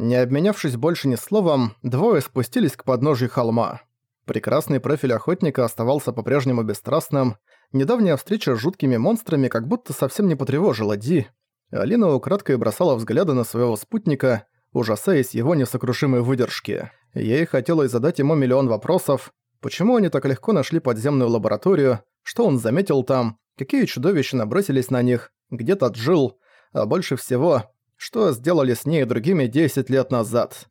Не обменявшись больше ни словом, двое спустились к подножию холма. Прекрасный профиль охотника оставался по-прежнему бесстрастным, недавняя встреча с жуткими монстрами как будто совсем не потревожила Ди. Алина украдкой бросала взгляды на своего спутника, ужасаясь его несокрушимой выдержки. Ей хотелось задать ему миллион вопросов, почему они так легко нашли подземную лабораторию, что он заметил там, какие чудовища набросились на них, где тот жил, а больше всего, что сделали с ней и другими 10 лет назад.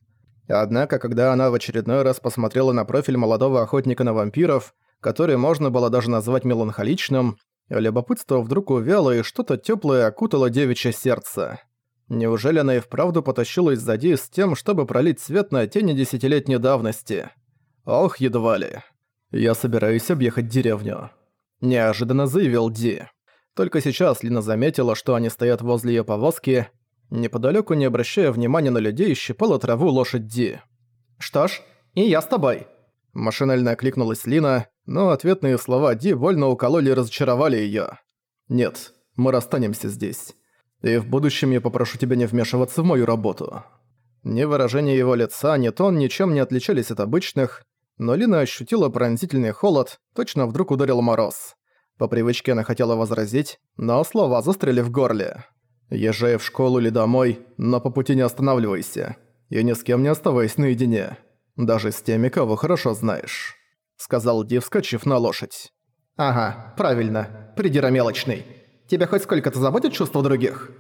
Однако, когда она в очередной раз посмотрела на профиль молодого охотника на вампиров, который можно было даже назвать меланхоличным, любопытство вдруг увяло и что-то тёплое окутало девичье сердце. Неужели она и вправду потащилась сзади с тем, чтобы пролить свет на тени десятилетней давности? Ох, едва ли. «Я собираюсь объехать деревню», – неожиданно заявил Ди. Только сейчас Лина заметила, что они стоят возле её повозки, Неподалеку, не обращая внимания на людей, щипала траву лошадь Ди. «Что ж, и я с тобой!» Машинально окликнулась Лина, но ответные слова Ди вольно укололи и разочаровали её. «Нет, мы расстанемся здесь. И в будущем я попрошу тебя не вмешиваться в мою работу». Ни выражение его лица, ни тон ничем не отличались от обычных, но Лина ощутила пронзительный холод, точно вдруг ударил мороз. По привычке она хотела возразить, но слова застряли в горле. Езжай в школу или домой, но по пути не останавливайся. И ни с кем не оставайся наедине. Даже с теми, кого хорошо знаешь», — сказал Ди, вскочив на лошадь. «Ага, правильно. Придира мелочный. Тебя хоть сколько-то заботит чувства других?»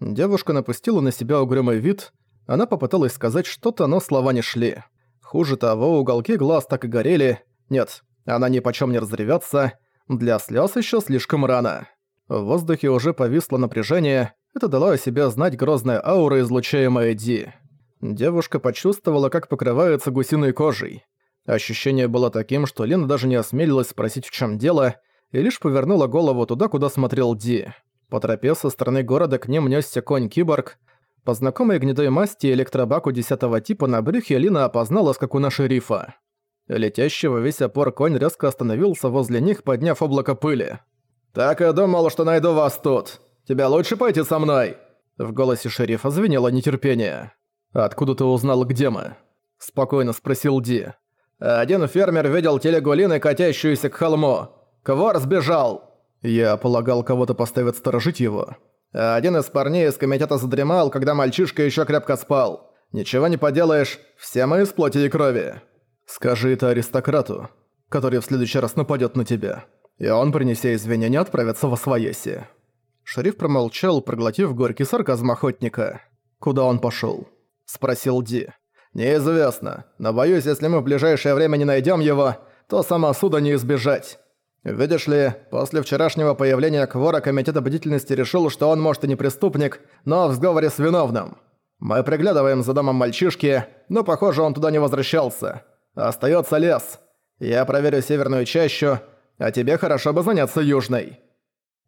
Девушка напустила на себя угрюмый вид. Она попыталась сказать что-то, но слова не шли. Хуже того, уголки глаз так и горели. Нет, она ни почем не разревется. Для слез еще слишком рано. В воздухе уже повисло напряжение, это дало о себе знать грозная аура, излучаемая Ди. Девушка почувствовала, как покрывается гусиной кожей. Ощущение было таким, что Лена даже не осмелилась спросить, в чем дело, и лишь повернула голову туда, куда смотрел Ди. По тропе со стороны города к ним нёсся конь-киборг. По знакомой гнедой масти электробаку десятого типа на брюхе Лина опознала скакуна шерифа. Летящий во весь опор конь резко остановился возле них, подняв облако пыли. «Так и думал, что найду вас тут», Тебе лучше пойти со мной!» В голосе шерифа звенело нетерпение. «Откуда ты узнал, где мы?» Спокойно спросил Ди. «Один фермер видел телегу Лины, катящуюся к холму. Квор сбежал!» Я полагал, кого-то поставят сторожить его. Один из парней из комитета задремал, когда мальчишка еще крепко спал. Ничего не поделаешь, все мы из плоти и крови. Скажи это аристократу, который в следующий раз нападет на тебя. И он, принеся извинения, отправится во своеси. Шериф промолчал, проглотив горький сарказм охотника. «Куда он пошёл?» – спросил Ди. «Неизвестно, но боюсь, если мы в ближайшее время не найдем его, то самосуда не избежать. Видишь ли, после вчерашнего появления Квора Комитет бдительности решил, что он может и не преступник, но в сговоре с виновным. Мы приглядываем за домом мальчишки, но, похоже, он туда не возвращался. Остаётся лес. Я проверю северную чащу, а тебе хорошо бы заняться южной».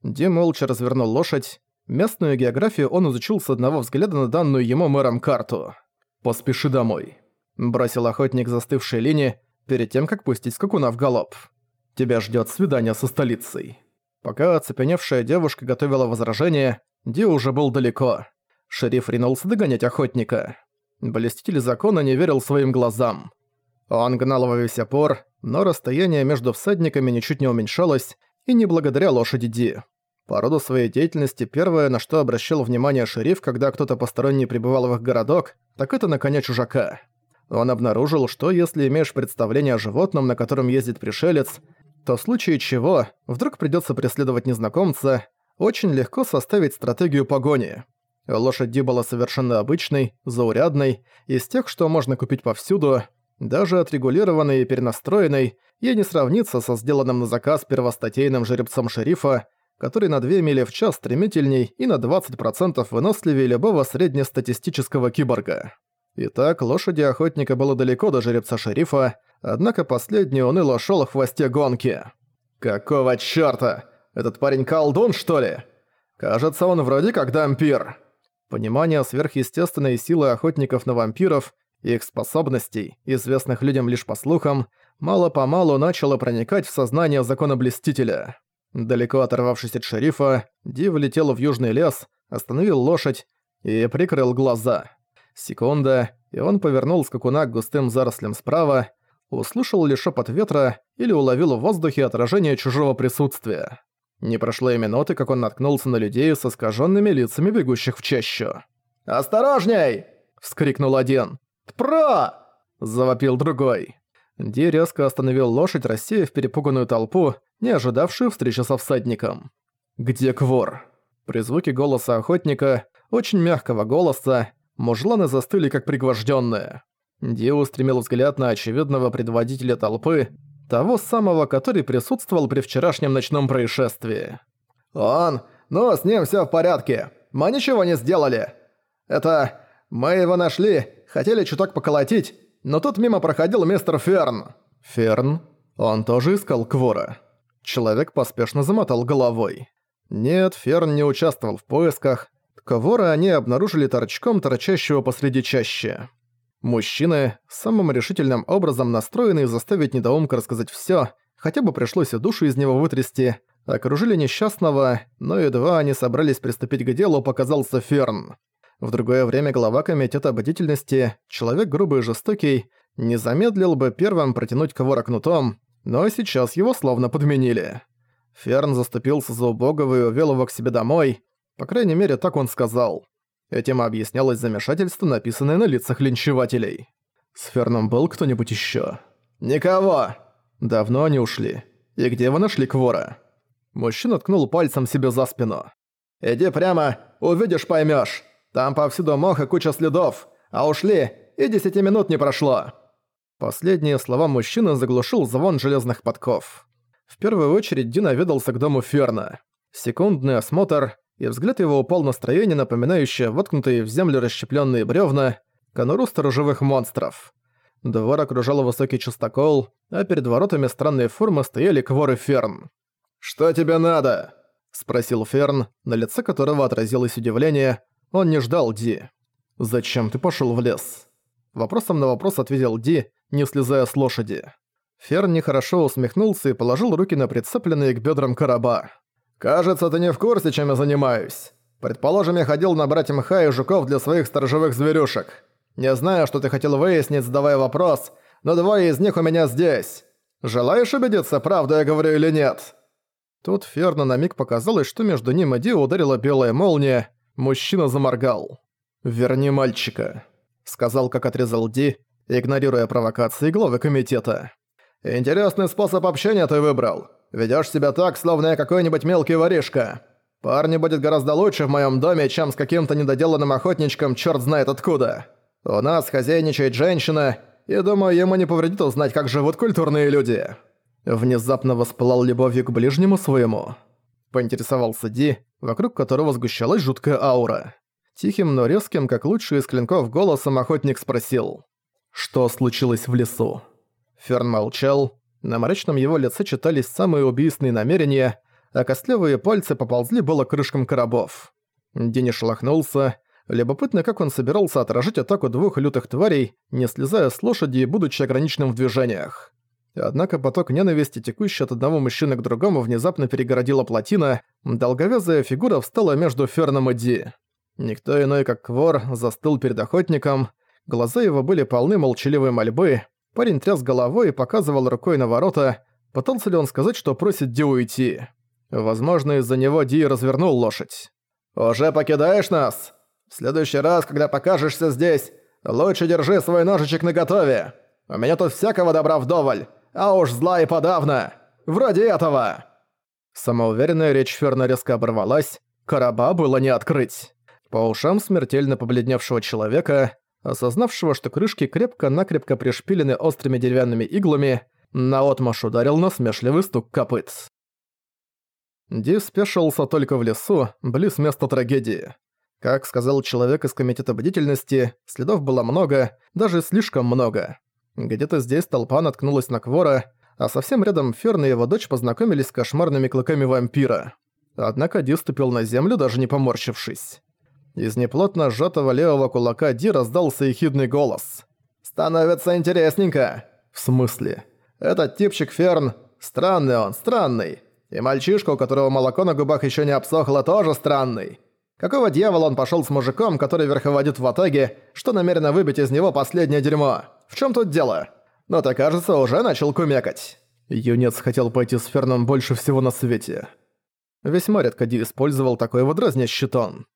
Ди молча развернул лошадь. Местную географию он изучил с одного взгляда на данную ему мэром карту. «Поспеши домой», – бросил охотник застывшей линии перед тем, как пустить скакуна в галоп. «Тебя ждет свидание со столицей». Пока оцепеневшая девушка готовила возражение, Ди уже был далеко. Шериф ринулся догонять охотника. Блеститель закона не верил своим глазам. Он гнал во весь опор, но расстояние между всадниками ничуть не уменьшалось, и не благодаря лошади Ди. По роду своей деятельности первое, на что обращал внимание шериф, когда кто-то посторонний прибывал в их городок, так это на коня чужака. Он обнаружил, что если имеешь представление о животном, на котором ездит пришелец, то в случае чего вдруг придется преследовать незнакомца, очень легко составить стратегию погони. Лошадь Ди была совершенно обычной, заурядной, из тех, что можно купить повсюду, даже отрегулированной и перенастроенной, ей не сравнится со сделанным на заказ первостатейным жеребцом шерифа, который на 2 мили в час стремительней и на 20% выносливее любого среднестатистического киборга. Итак, лошади охотника было далеко до жеребца шерифа, однако последний уныло шел в хвосте гонки. «Какого чёрта? Этот парень колдун, что ли? Кажется, он вроде как дампир». Понимание сверхъестественной силы охотников на вампиров их способностей, известных людям лишь по слухам, мало-помалу начало проникать в сознание законоблестителя. Далеко оторвавшись от шерифа, Ди влетел в южный лес, остановил лошадь и прикрыл глаза. Секунда, и он повернул скакуна к густым зарослям справа, услышал ли шепот ветра или уловил в воздухе отражение чужого присутствия. Не прошло и минуты, как он наткнулся на людей со скаженными лицами бегущих в чащу. «Осторожней!» — вскрикнул один. «Тпро!» — завопил другой. Ди резко остановил лошадь, рассеяв перепуганную толпу, не ожидавшую встречи со всадником. «Где Квор?» При звуке голоса охотника, очень мягкого голоса, мужланы застыли как пригвожденные. Ди устремил взгляд на очевидного предводителя толпы, того самого, который присутствовал при вчерашнем ночном происшествии. «Он! Ну, с ним всё в порядке! Мы ничего не сделали! Это... мы его нашли, хотели чуток поколотить, но тут мимо проходил мистер Ферн». «Ферн? Он тоже искал Квора?» Человек поспешно замотал головой. Нет, Ферн не участвовал в поисках. Квора они обнаружили торчком, торчащего посреди чащи. Мужчины, самым решительным образом настроенные заставить недоумка рассказать всё, хотя бы пришлось и душу из него вытрясти, окружили несчастного, но едва они собрались приступить к делу, показался Ферн. В другое время глава комитета бдительности, человек грубый и жестокий, не замедлил бы первым протянуть кого кнутом, но сейчас его словно подменили. Ферн заступился за убогого и увел его к себе домой, по крайней мере так он сказал. Этим объяснялось замешательство, написанное на лицах линчевателей. С Ферном был кто-нибудь ещё? «Никого!» Давно они ушли. И где вы нашли Квора? Мужчина ткнул пальцем себе за спину. «Иди прямо, увидишь, поймёшь. Там повсюду мох и куча следов. А ушли, и десяти минут не прошло». Последние слова мужчины заглушил звон железных подков. В первую очередь Дин наведался к дому Ферна. Секундный осмотр, и взгляд его упал на строение, напоминающее воткнутые в землю расщеплённые бревна, конуру сторожевых монстров. Двор окружал высокий частокол, а перед воротами странной формы стояли Квор и Ферн. «Что тебе надо?» – спросил Ферн, на лице которого отразилось удивление. Он не ждал Ди. «Зачем ты пошёл в лес?» Вопросом на вопрос ответил Ди, не слезая с лошади. Ферн нехорошо усмехнулся и положил руки на прицепленные к бедрам короба. «Кажется, ты не в курсе, чем я занимаюсь. Предположим, я ходил набрать мха и жуков для своих сторожевых зверюшек. Не знаю, что ты хотел выяснить, задавая вопрос, но двое из них у меня здесь. Желаешь убедиться, правду я говорю или нет?» Тут Ферна на миг показалось, что между ним и Ди ударила белая молния. Мужчина заморгал. «Верни мальчика», — сказал, как отрезал Ди, игнорируя провокации главы комитета. «Интересный способ общения ты выбрал. Ведёшь себя так, словно я какой-нибудь мелкий воришка. Парни будет гораздо лучше в моём доме, чем с каким-то недоделанным охотничком чёрт знает откуда. У нас хозяйничает женщина, и думаю, ему не повредит узнать, как живут культурные люди». Внезапно воспылал любовью к ближнему своему. Поинтересовался Ди, вокруг которого сгущалась жуткая аура. Тихим, но резким, как лучший из клинков голосом охотник спросил. «Что случилось в лесу?» Ферн молчал, на мрачном его лице читались самые убийственные намерения, а костлявые пальцы поползли было крышкам коробов. Дени шелохнулся. Любопытно, как он собирался отражать атаку двух лютых тварей, не слезая с лошади и будучи ограниченным в движениях. Однако поток ненависти, текущий от одного мужчины к другому, внезапно перегородила плотина, долговязая фигура встала между Ферном и Ди. Никто иной, как Квор, застыл перед охотником, глаза его были полны молчаливой мольбы, Парень тряс головой и показывал рукой на ворота, пытался ли он сказать, что просит Ди уйти. Возможно, из-за него Ди развернул лошадь. «Уже покидаешь нас? В следующий раз, когда покажешься здесь, лучше держи свой ножичек наготове. У меня тут всякого добра вдоволь, а уж зла и подавно. Вроде этого!» Самоуверенная речь Ферна резко оборвалась, короба было не открыть. По ушам смертельно побледневшего человека осознавшего, что крышки крепко-накрепко пришпилены острыми деревянными иглами, наотмашь ударил насмешливый стук копыт. Ди спешился только в лесу, близ места трагедии. Как сказал человек из комитета бдительности, следов было много, даже слишком много. Где-то здесь толпа наткнулась на Квора, а совсем рядом Ферн и его дочь познакомились с кошмарными клыками вампира. Однако Ди ступил на землю, даже не поморщившись. Из неплотно сжатого левого кулака Ди раздался ехидный голос. «Становится интересненько!» «В смысле?» «Этот типчик Ферн, странный он, странный. И мальчишка, у которого молоко на губах еще не обсохло, тоже странный. Какого дьявола он пошёл с мужиком, который верховодит в Атаге, что намерено выбить из него последнее дерьмо? В чём тут дело? Но ты, кажется, уже начал кумекать». Юнец хотел пойти с Ферном больше всего на свете. Весьма редко Ди использовал такой вот дразнящий тон.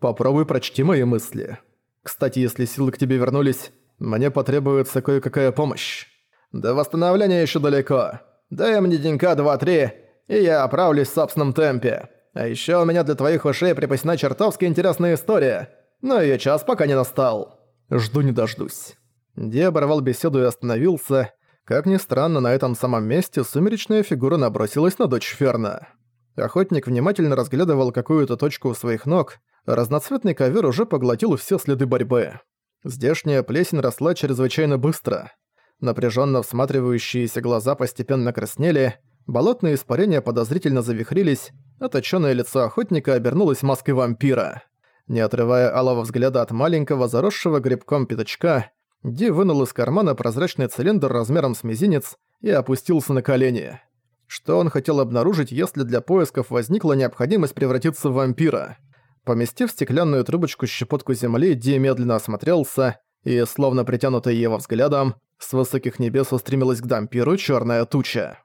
«Попробуй прочти мои мысли. Кстати, если силы к тебе вернулись, мне потребуется кое-какая помощь. До восстановления ещё далеко. Дай мне денька два-три, и я оправлюсь в собственном темпе. А ещё у меня для твоих ушей припасена чертовски интересная история, но её час пока не настал. Жду не дождусь». Ди оборвал беседу и остановился. Как ни странно, на этом самом месте сумеречная фигура набросилась на дочь Ферна. Охотник внимательно разглядывал какую-то точку у своих ног, разноцветный ковер уже поглотил все следы борьбы. Здешняя плесень росла чрезвычайно быстро. Напряженно всматривающиеся глаза постепенно краснели, болотные испарения подозрительно завихрились, а точёное лицо охотника обернулось маской вампира. Не отрывая алого взгляда от маленького, заросшего грибком пятачка, Ди вынул из кармана прозрачный цилиндр размером с мизинец и опустился на колени. Что он хотел обнаружить, если для поисков возникла необходимость превратиться в вампира? Поместив стеклянную трубочку щепотку земли, Ди медленно осмотрелся, и, словно притянутый его взглядом, с высоких небес устремилась к дампиру черная туча.